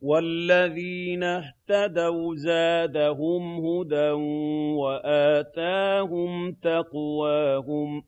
وَالَّذِينَ اهْتَدَوْا زَادَهُمْ هُدًى وَآتَاهُمْ تَقْوَاهُمْ